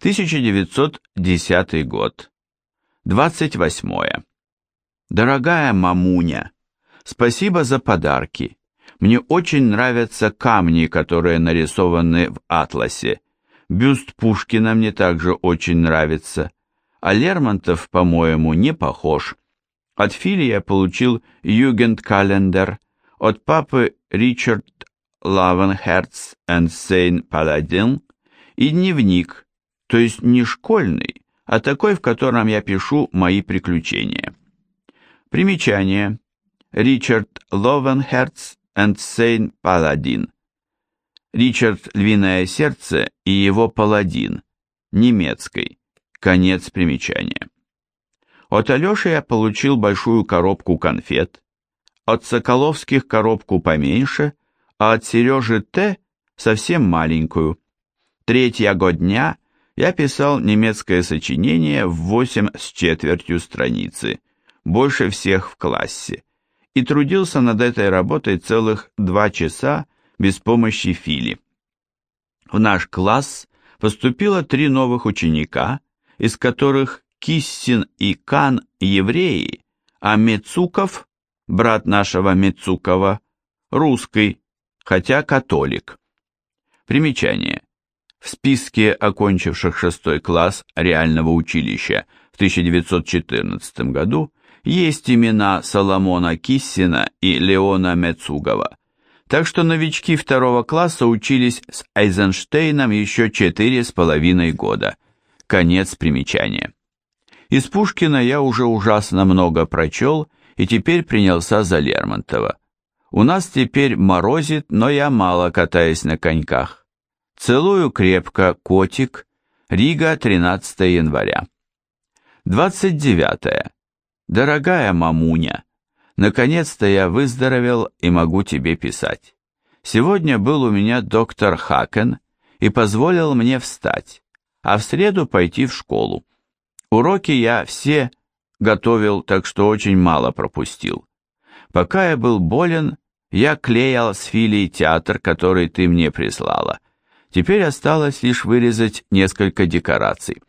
1910 год. 28. Дорогая мамуня, спасибо за подарки. Мне очень нравятся камни, которые нарисованы в атласе. Бюст Пушкина мне также очень нравится. А Лермонтов, по-моему, не похож. От Фили я получил Югенд-календар, от папы Ричард Löwenherz und sein Paladin и дневник, то есть не школьный, а такой, в котором я пишу мои приключения. Примечание. Richard Löwenherz und sein Paladin. Ричард Львиное сердце и его паладин. Немецкой. Конец примечания. От Алеши я получил большую коробку конфет, от Соколовских коробку поменьше, а от Сережи Т. совсем маленькую. Третьего дня я писал немецкое сочинение в восемь с четвертью страницы, больше всех в классе, и трудился над этой работой целых два часа без помощи Фили. В наш класс поступило три новых ученика, из которых Киссин и Кан евреи, а Мецуков, брат нашего Мецукова, русский, хотя католик. Примечание. В списке окончивших шестой класс реального училища в 1914 году есть имена Соломона Киссина и Леона Мецугова, так что новички второго класса учились с Айзенштейном еще четыре с половиной года. Конец примечания. Из Пушкина я уже ужасно много прочел и теперь принялся за Лермонтова. У нас теперь морозит, но я мало катаюсь на коньках. Целую крепко, котик. Рига, 13 января. 29. Дорогая мамуня, наконец-то я выздоровел и могу тебе писать. Сегодня был у меня доктор Хакен и позволил мне встать, а в среду пойти в школу. Уроки я все готовил, так что очень мало пропустил. Пока я был болен, я клеял с Филией театр, который ты мне прислала. Теперь осталось лишь вырезать несколько декораций.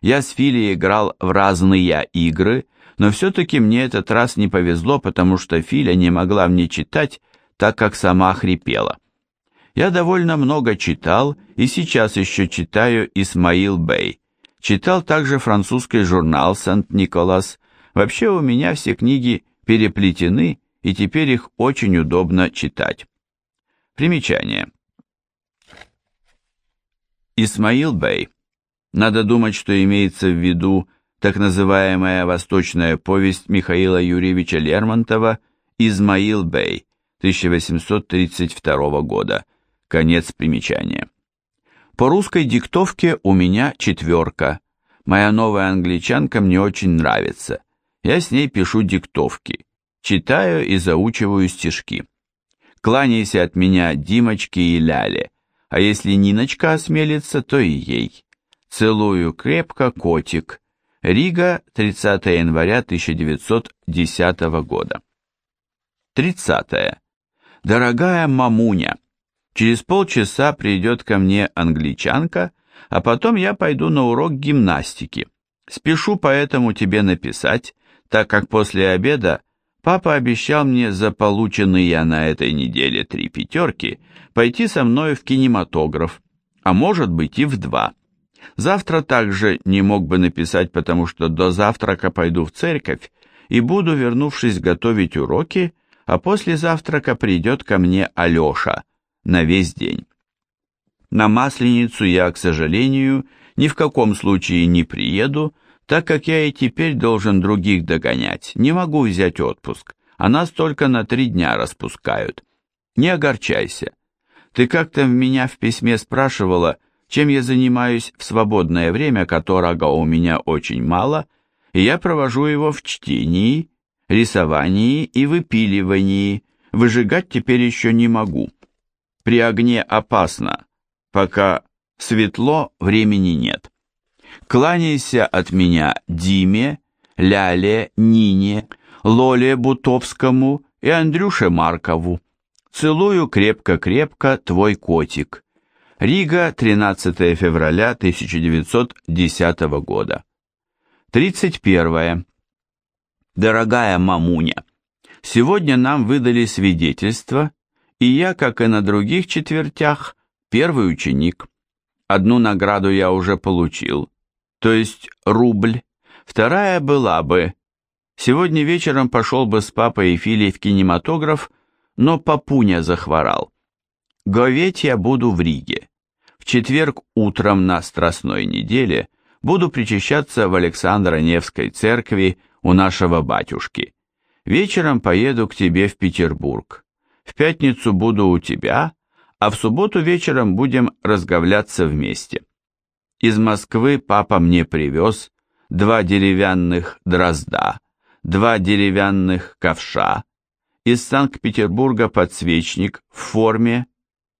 Я с Фили играл в разные игры, но все-таки мне этот раз не повезло, потому что Филя не могла мне читать, так как сама хрипела. Я довольно много читал и сейчас еще читаю Исмаил Бэй. Читал также французский журнал Сент-Николас. Вообще у меня все книги переплетены, и теперь их очень удобно читать. Примечание. Исмаил Бey. Надо думать, что имеется в виду так называемая восточная повесть Михаила Юрьевича Лермонтова «Измаил Бей» 1832 года. Конец примечания. По русской диктовке у меня четверка. Моя новая англичанка мне очень нравится. Я с ней пишу диктовки. Читаю и заучиваю стишки. Кланяйся от меня Димочке и Ляле а если Ниночка осмелится, то и ей. Целую крепко, котик. Рига, 30 января 1910 года. 30. Дорогая мамуня, через полчаса придет ко мне англичанка, а потом я пойду на урок гимнастики. Спешу поэтому тебе написать, так как после обеда Папа обещал мне за полученные на этой неделе три пятерки пойти со мной в кинематограф, а может быть и в два. Завтра также не мог бы написать, потому что до завтрака пойду в церковь и буду, вернувшись, готовить уроки, а после завтрака придет ко мне Алеша на весь день. На Масленицу я, к сожалению, ни в каком случае не приеду, так как я и теперь должен других догонять, не могу взять отпуск, а нас только на три дня распускают. Не огорчайся. Ты как-то меня в письме спрашивала, чем я занимаюсь в свободное время, которого у меня очень мало, и я провожу его в чтении, рисовании и выпиливании, выжигать теперь еще не могу. При огне опасно, пока светло, времени нет. Кланяйся от меня Диме, Ляле, Нине, Лоле Бутовскому и Андрюше Маркову. Целую крепко-крепко твой котик. Рига, 13 февраля 1910 года. 31. Дорогая мамуня, сегодня нам выдали свидетельство, и я, как и на других четвертях, первый ученик. Одну награду я уже получил, то есть рубль, вторая была бы. Сегодня вечером пошел бы с папой и Филей в кинематограф, но папуня захворал. Говеть я буду в Риге. В четверг утром на Страстной неделе буду причащаться в Александро-Невской церкви у нашего батюшки. Вечером поеду к тебе в Петербург. В пятницу буду у тебя, а в субботу вечером будем разговляться вместе. Из Москвы папа мне привез два деревянных дрозда, два деревянных ковша, из Санкт-Петербурга подсвечник в форме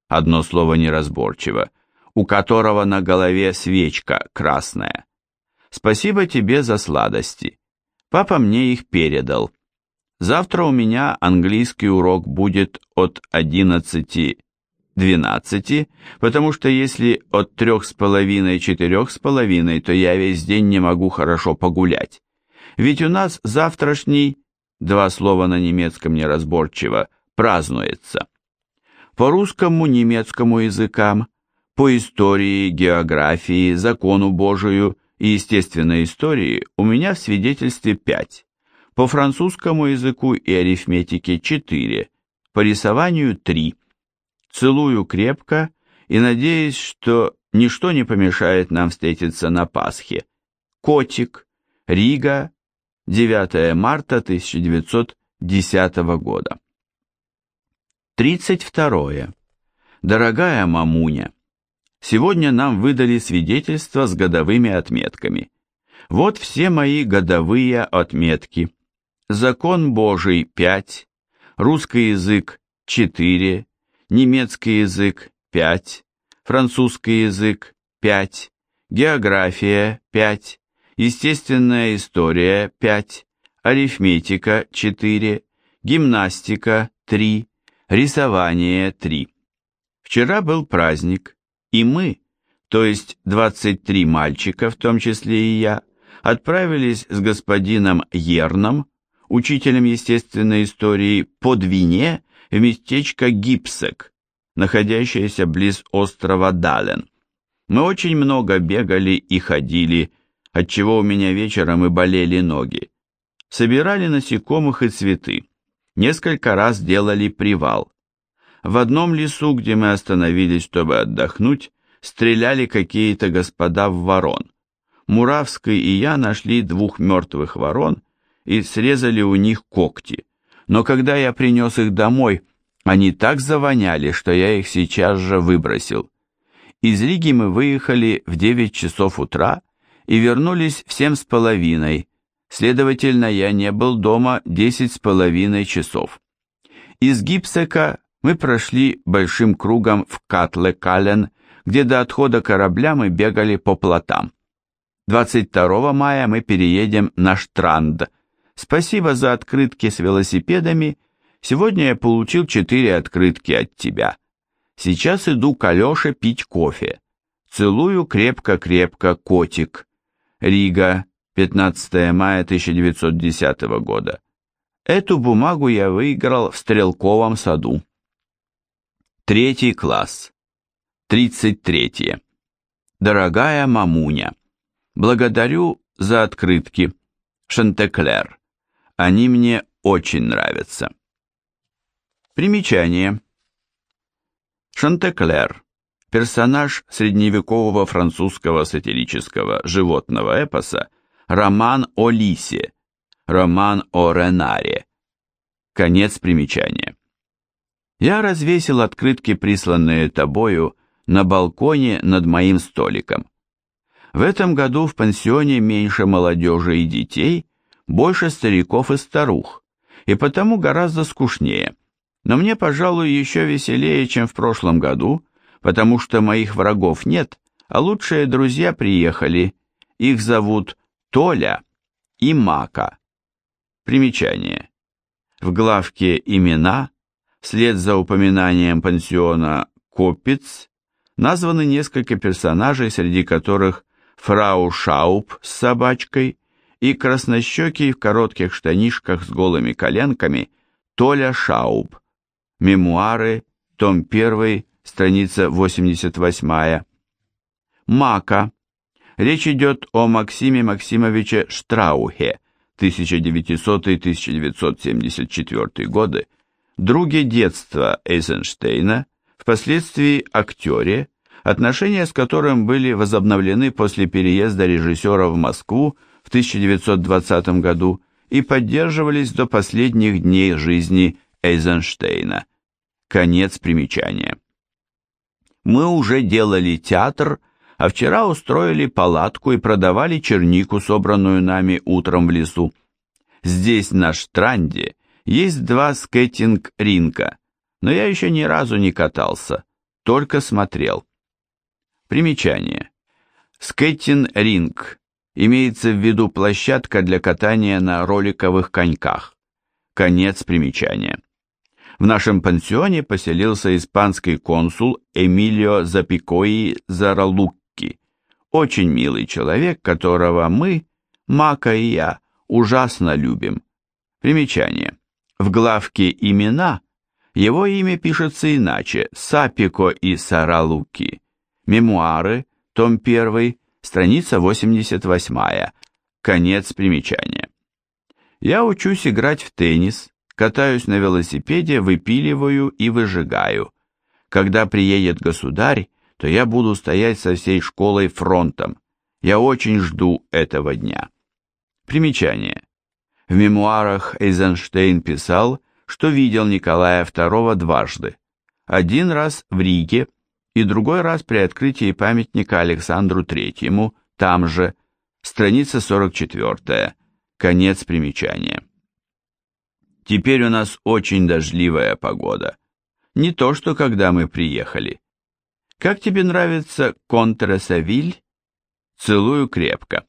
одно слово неразборчиво, у которого на голове свечка красная. Спасибо тебе за сладости. Папа мне их передал. Завтра у меня английский урок будет от 11-12, потому что если от трех с половиной-четырех с половиной, то я весь день не могу хорошо погулять. Ведь у нас завтрашний, два слова на немецком неразборчиво, празднуется. По русскому, немецкому языкам, по истории, географии, закону Божию и естественной истории у меня в свидетельстве 5, по французскому языку и арифметике 4, по рисованию 3. Целую крепко и надеюсь, что ничто не помешает нам встретиться на Пасхе. Котик, Рига, 9 марта 1910 года. 32. Дорогая мамуня, сегодня нам выдали свидетельство с годовыми отметками. Вот все мои годовые отметки. Закон Божий 5, русский язык 4, немецкий язык 5, французский язык 5, география 5, естественная история 5, арифметика 4, гимнастика 3, Рисование 3. Вчера был праздник, и мы, то есть 23 мальчика, в том числе и я, отправились с господином Ерном, учителем естественной истории, по Двине в местечко Гипсек, находящееся близ острова Дален. Мы очень много бегали и ходили, отчего у меня вечером и болели ноги. Собирали насекомых и цветы несколько раз делали привал. В одном лесу, где мы остановились, чтобы отдохнуть, стреляли какие-то господа в ворон. Муравский и я нашли двух мертвых ворон и срезали у них когти. Но когда я принес их домой, они так завоняли, что я их сейчас же выбросил. Из Риги мы выехали в 9 часов утра и вернулись в семь с половиной, Следовательно, я не был дома десять с половиной часов. Из Гипсека мы прошли большим кругом в Катле-Кален, где до отхода корабля мы бегали по плотам. 22 мая мы переедем на Штранд. Спасибо за открытки с велосипедами. Сегодня я получил четыре открытки от тебя. Сейчас иду к Алёше пить кофе. Целую крепко-крепко, котик. Рига, 15 мая 1910 года. Эту бумагу я выиграл в Стрелковом саду. Третий класс. 33. Дорогая мамуня, благодарю за открытки. Шантеклер. Они мне очень нравятся. Примечание. Шантеклер. Персонаж средневекового французского сатирического животного эпоса – Роман о лисе, роман о Ренаре. Конец примечания. Я развесил открытки, присланные тобою, на балконе над моим столиком. В этом году в пансионе меньше молодежи и детей, больше стариков и старух, и потому гораздо скучнее. Но мне, пожалуй, еще веселее, чем в прошлом году, потому что моих врагов нет, а лучшие друзья приехали. Их зовут Толя и Мака. Примечание. В главке «Имена» вслед за упоминанием пансиона Копиц названы несколько персонажей, среди которых фрау Шауп с собачкой и краснощекий в коротких штанишках с голыми коленками Толя Шауп. Мемуары, том 1, страница 88. Мака. Речь идет о Максиме Максимовиче Штраухе, 1900-1974 годы, друге детства Эйзенштейна, впоследствии актере, отношения с которым были возобновлены после переезда режиссера в Москву в 1920 году и поддерживались до последних дней жизни Эйзенштейна. Конец примечания. Мы уже делали театр, а вчера устроили палатку и продавали чернику, собранную нами утром в лесу. Здесь, на Штранде, есть два скейтинг-ринка, но я еще ни разу не катался, только смотрел. Примечание. Скейтинг-ринг имеется в виду площадка для катания на роликовых коньках. Конец примечания. В нашем пансионе поселился испанский консул Эмилио Запикои Заралукки, очень милый человек, которого мы, Мака и я, ужасно любим. Примечание. В главке «Имена» его имя пишется иначе – Сапико и Саралуки. Мемуары, том 1, страница 88, конец примечания. Я учусь играть в теннис, катаюсь на велосипеде, выпиливаю и выжигаю. Когда приедет государь, то я буду стоять со всей школой фронтом. Я очень жду этого дня. Примечание. В мемуарах Эйзенштейн писал, что видел Николая II дважды. Один раз в Риге и другой раз при открытии памятника Александру III, там же, страница 44, конец примечания. Теперь у нас очень дождливая погода. Не то, что когда мы приехали. Как тебе нравится Контрасавиль? Целую крепко.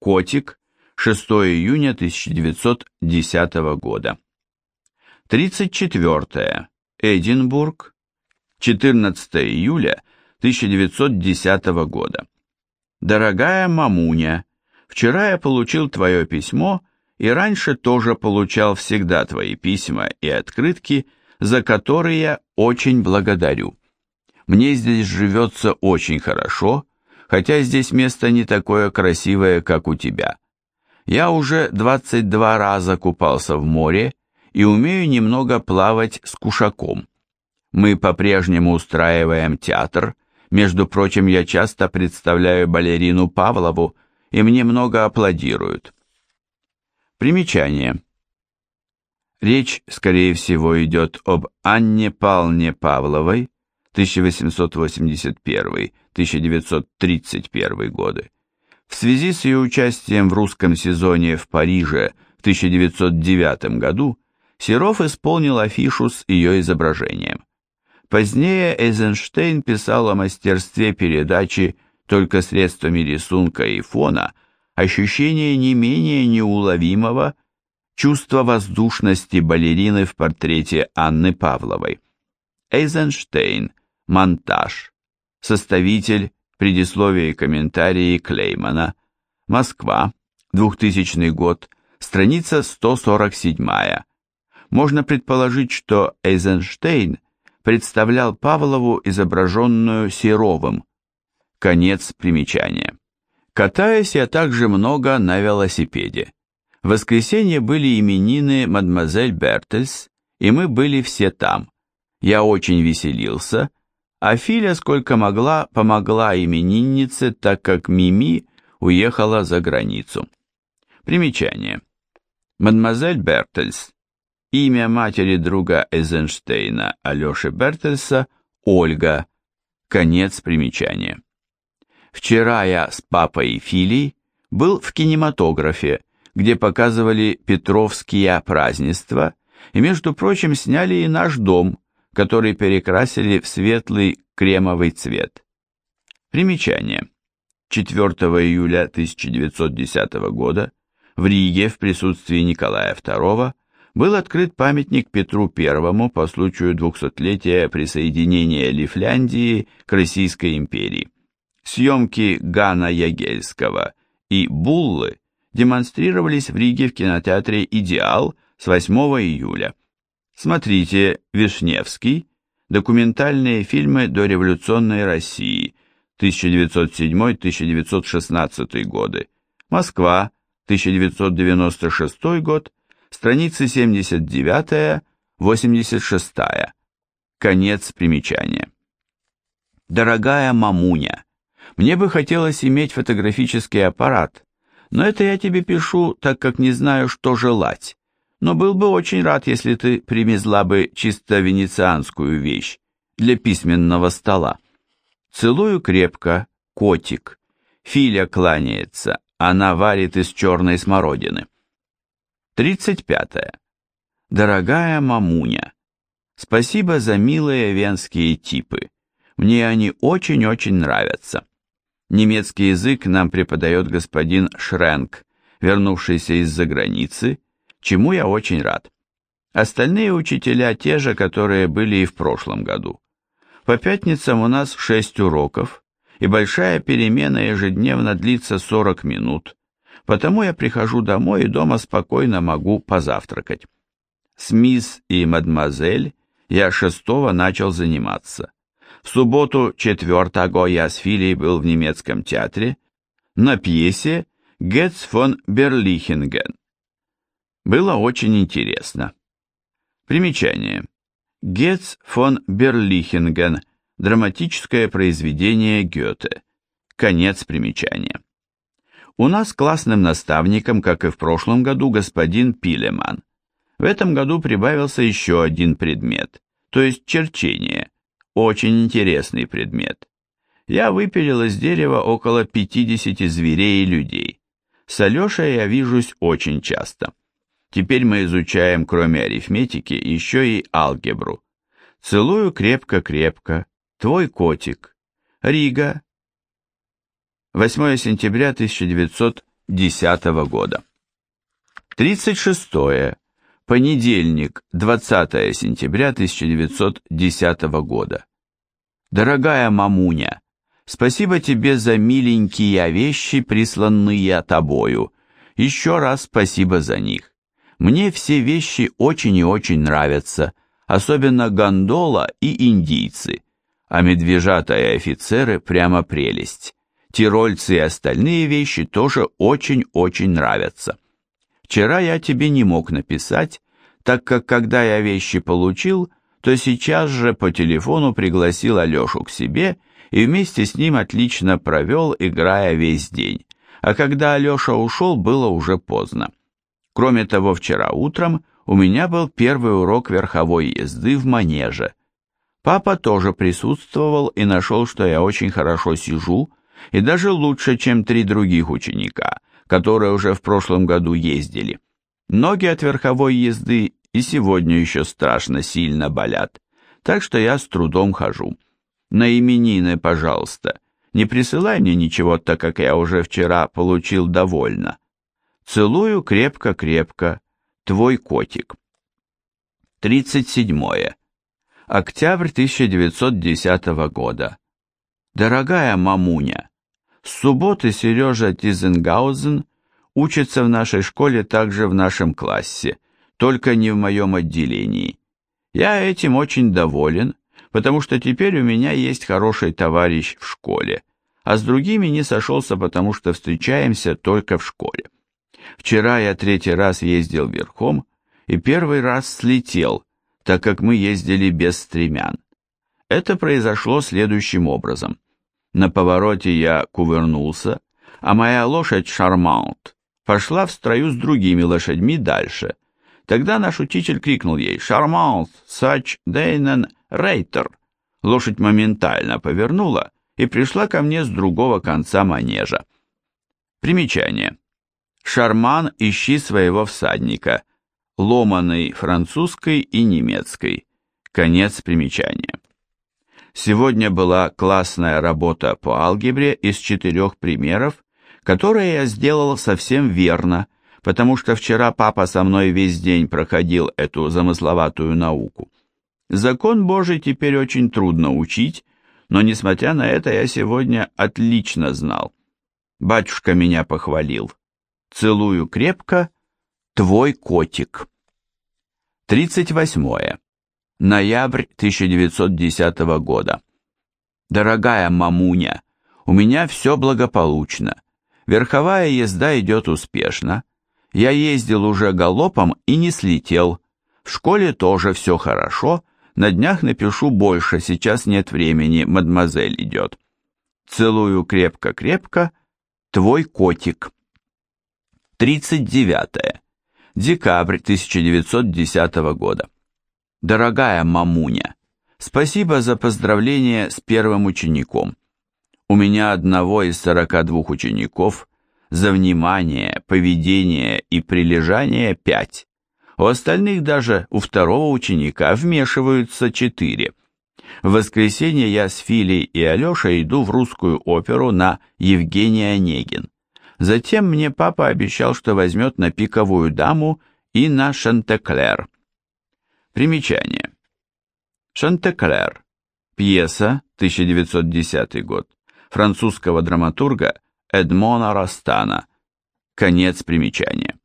Котик, 6 июня 1910 года. 34. Эдинбург, 14 июля 1910 года. Дорогая мамуня, вчера я получил твое письмо и раньше тоже получал всегда твои письма и открытки, за которые я очень благодарю. Мне здесь живется очень хорошо, хотя здесь место не такое красивое, как у тебя. Я уже 22 раза купался в море и умею немного плавать с кушаком. Мы по-прежнему устраиваем театр, между прочим, я часто представляю балерину Павлову, и мне много аплодируют. Примечание. Речь, скорее всего, идет об Анне Палне Павловой, 1881-1931 годы. В связи с ее участием в русском сезоне в Париже в 1909 году Серов исполнил афишу с ее изображением. Позднее Эйзенштейн писал о мастерстве передачи только средствами рисунка и фона, ощущение не менее неуловимого чувства воздушности балерины в портрете Анны Павловой. Эйзенштейн, монтаж, составитель, предисловие и комментарии Клеймана, Москва, 2000 год, страница 147. Можно предположить, что Эйзенштейн представлял Павлову, изображенную Серовым. Конец примечания. Катаясь я также много на велосипеде. В воскресенье были именины мадемуазель Бертельс, и мы были все там. Я очень веселился, а Филя сколько могла помогла имениннице, так как Мими уехала за границу. Примечание. Мадемуазель Бертельс Имя матери друга Эйзенштейна Алеши Бертельса – Ольга. Конец примечания. Вчера я с папой и Филей был в кинематографе, где показывали Петровские празднества, и, между прочим, сняли и наш дом, который перекрасили в светлый кремовый цвет. Примечание. 4 июля 1910 года в Риге в присутствии Николая II был открыт памятник Петру I по случаю 200-летия присоединения Лифляндии к Российской империи. Съемки Гана Ягельского и Буллы демонстрировались в Риге в кинотеатре «Идеал» с 8 июля. Смотрите «Вишневский», документальные фильмы дореволюционной России 1907-1916 годы, Москва, 1996 год, страницы 79-86. Конец примечания. Дорогая мамуня, мне бы хотелось иметь фотографический аппарат, но это я тебе пишу, так как не знаю, что желать. Но был бы очень рад, если ты привезла бы чисто венецианскую вещь для письменного стола. Целую крепко, котик. Филя кланяется, она варит из черной смородины. 35. -е. Дорогая мамуня, спасибо за милые венские типы. Мне они очень-очень нравятся. Немецкий язык нам преподает господин Шренк, вернувшийся из-за границы, чему я очень рад. Остальные учителя те же, которые были и в прошлом году. По пятницам у нас шесть уроков, и большая перемена ежедневно длится 40 минут, потому я прихожу домой и дома спокойно могу позавтракать. С мисс и мадемуазель я шестого начал заниматься. В субботу четвертого я с Филей был в немецком театре на пьесе «Гетц фон Берлихинген». Было очень интересно. Примечание. Гетц фон Берлихинген. Драматическое произведение Гёте. Конец примечания. У нас классным наставником, как и в прошлом году, господин Пилеман. В этом году прибавился еще один предмет, то есть черчение, очень интересный предмет. Я выпилил из дерева около 50 зверей и людей. С Алешей я вижусь очень часто. Теперь мы изучаем, кроме арифметики, еще и алгебру. Целую крепко-крепко. Твой котик. Рига. 8 сентября 1910 года. 36. -е. Понедельник, 20 сентября 1910 года. Дорогая мамуня, спасибо тебе за миленькие вещи, присланные тобою. Еще раз спасибо за них. Мне все вещи очень и очень нравятся, особенно гондола и индийцы, а медвежата и офицеры прямо прелесть. Тирольцы и остальные вещи тоже очень-очень нравятся. Вчера я тебе не мог написать, так как когда я вещи получил, то сейчас же по телефону пригласил Алешу к себе и вместе с ним отлично провел, играя весь день. А когда Алеша ушел, было уже поздно. Кроме того, вчера утром у меня был первый урок верховой езды в манеже. Папа тоже присутствовал и нашел, что я очень хорошо сижу, и даже лучше, чем три других ученика, которые уже в прошлом году ездили. Ноги от верховой езды и сегодня еще страшно сильно болят, так что я с трудом хожу. На именины, пожалуйста, не присылай мне ничего, так как я уже вчера получил довольно. Целую крепко-крепко, твой котик. 37. Октябрь 1910 года. Дорогая мамуня, с субботы Сережа Тизенгаузен учится в нашей школе также в нашем классе, только не в моем отделении. Я этим очень доволен, потому что теперь у меня есть хороший товарищ в школе, а с другими не сошелся, потому что встречаемся только в школе. Вчера я третий раз ездил верхом и первый раз слетел, так как мы ездили без стремян. Это произошло следующим образом. На повороте я кувырнулся, а моя лошадь Шармаунт пошла в строю с другими лошадьми дальше – Тогда наш учитель крикнул ей «Шарманс, сач, дейнен, рейтер». Лошадь моментально повернула и пришла ко мне с другого конца манежа. Примечание. Шарман «Ищи своего всадника», ломаный французской и немецкой. Конец примечания. Сегодня была классная работа по алгебре из четырех примеров, которые я сделал совсем верно – потому что вчера папа со мной весь день проходил эту замысловатую науку. Закон Божий теперь очень трудно учить, но, несмотря на это, я сегодня отлично знал. Батюшка меня похвалил. Целую крепко, твой котик. 38. Ноябрь 1910 года. Дорогая мамуня, у меня все благополучно. Верховая езда идет успешно. Я ездил уже галопом и не слетел. В школе тоже все хорошо. На днях напишу больше, сейчас нет времени, мадемуазель идет. Целую крепко-крепко, твой котик. 39. Декабрь 1910 года. Дорогая мамуня, спасибо за поздравление с первым учеником. У меня одного из 42 учеников за внимание, поведение и прилежание пять. У остальных даже у второго ученика вмешиваются четыре. В воскресенье я с Филей и Алешей иду в русскую оперу на Евгения Онегин. Затем мне папа обещал, что возьмет на пиковую даму и на Шантеклер. Примечание. Шантеклер. Пьеса, 1910 год французского драматурга Эдмона Растана. Конец примечания.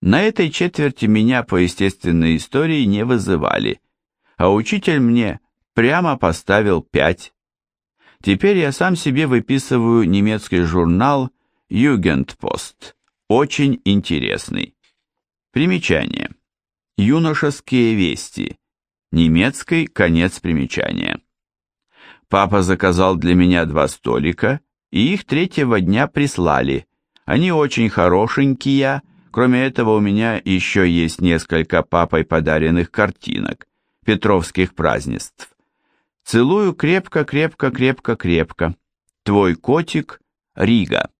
На этой четверти меня по естественной истории не вызывали, а учитель мне прямо поставил пять. Теперь я сам себе выписываю немецкий журнал Югендпост, очень интересный. Примечание. Юношеские вести. Немецкий конец примечания. Папа заказал для меня два столика, и их третьего дня прислали. Они очень хорошенькие, кроме этого у меня еще есть несколько папой подаренных картинок, петровских празднеств. Целую крепко-крепко-крепко-крепко. Твой котик Рига.